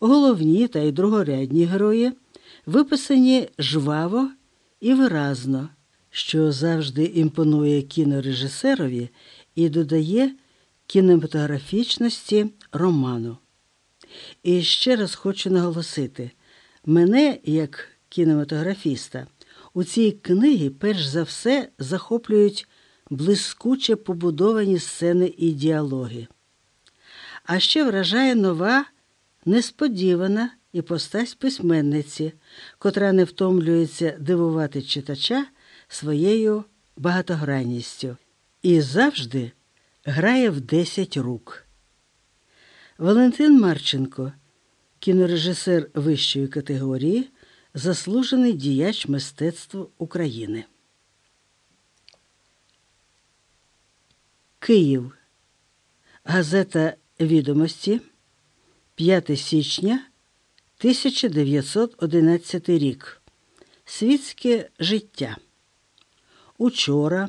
Головні та й другорядні герої виписані жваво і виразно, що завжди імпонує кінорежисерові і додає кінематографічності роману. І ще раз хочу наголосити: мене, як кінематографіста, у цій книгі перш за все захоплюють блискуче побудовані сцени і діалоги. А ще вражає нова, несподівана іпостась письменниці, котра не втомлюється дивувати читача своєю багатогранністю і завжди грає в десять рук. Валентин Марченко, кінорежисер вищої категорії, заслужений діяч мистецтва України. Київ. Газета Відомості 5 січня 1911 рік. Світське життя. Учора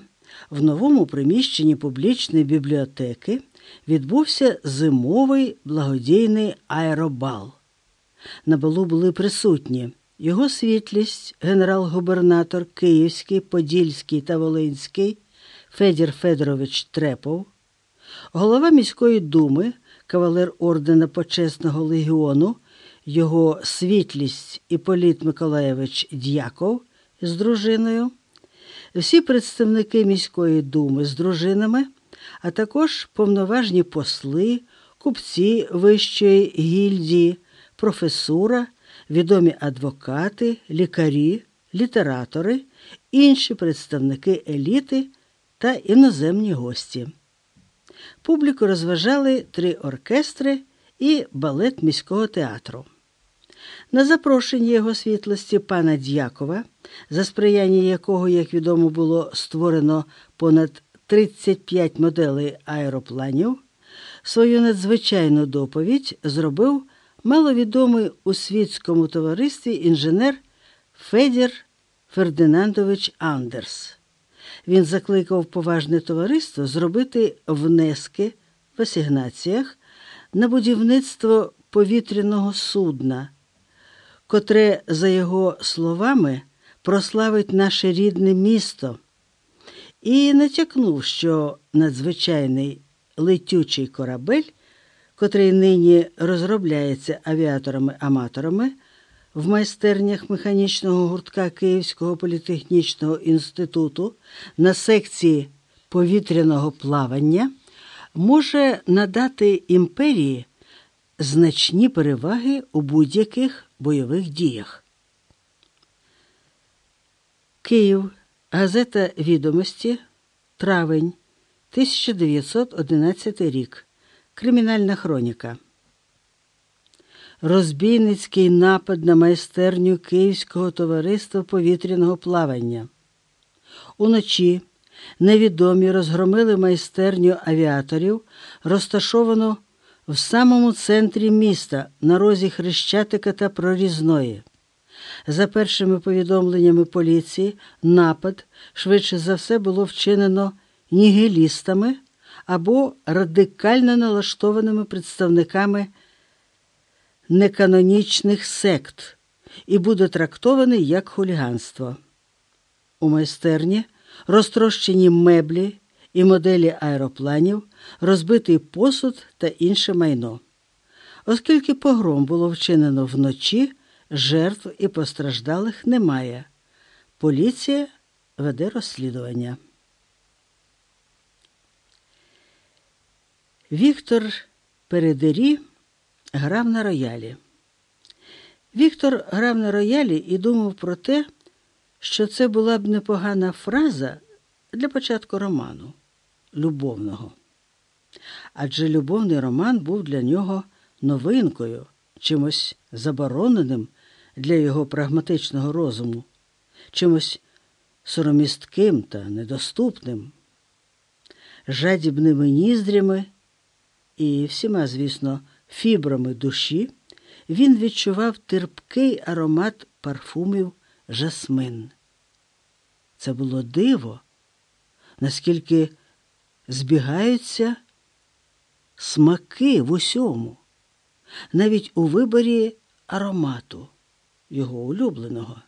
в новому приміщенні публічної бібліотеки відбувся зимовий благодійний аеробал. На балу були присутні його світлість, генерал-губернатор Київський, Подільський та Волинський Федір Федорович Трепов, голова міської думи, кавалер ордена Почесного легіону, його світлість Іполіт Миколаєвич Д'яков з дружиною, всі представники міської думи з дружинами, а також повноважні посли, купці Вищої гільдії, професура, відомі адвокати, лікарі, літератори, інші представники еліти та іноземні гості. Публіку розважали три оркестри і балет міського театру. На запрошення його світлості пана Д'якова, за сприяння якого, як відомо, було створено понад 35 моделей аеропланів, свою надзвичайну доповідь зробив маловідомий у світському товаристві інженер Федір Фердинандович Андерс. Він закликав поважне товариство зробити внески в асігнаціях на будівництво повітряного судна, котре, за його словами, прославить наше рідне місто, і натякнув, що надзвичайний летючий корабель, котрий нині розробляється авіаторами-аматорами в майстернях механічного гуртка Київського політехнічного інституту на секції повітряного плавання, може надати імперії значні переваги у будь-яких бойових діях. Київ. Газета Відомості. Травень 1911 рік. Кримінальна хроніка. Розбійницький напад на майстерню Київського товариства повітряного плавання. Уночі невідомі розгромили майстерню авіаторів, розташовану в самому центрі міста на розі Хрещатика та Прорізної. За першими повідомленнями поліції, напад швидше за все було вчинено нігілістами або радикально налаштованими представниками неканонічних сект і буде трактований як хуліганство. У майстерні розтрощені меблі і моделі аеропланів, розбитий посуд та інше майно. Оскільки погром було вчинено вночі, жертв і постраждалих немає. Поліція веде розслідування. Віктор Передері грав на роялі. Віктор грав на роялі і думав про те, що це була б непогана фраза для початку роману любовного. Адже любовний роман був для нього новинкою, чимось забороненим для його прагматичного розуму, чимось соромістким та недоступним, жадібними ніздрями і всіма, звісно, фібрами душі, він відчував терпкий аромат парфумів жасмин. Це було диво, наскільки збігаються смаки в усьому. навіть у виборі аромату, його улюбленого.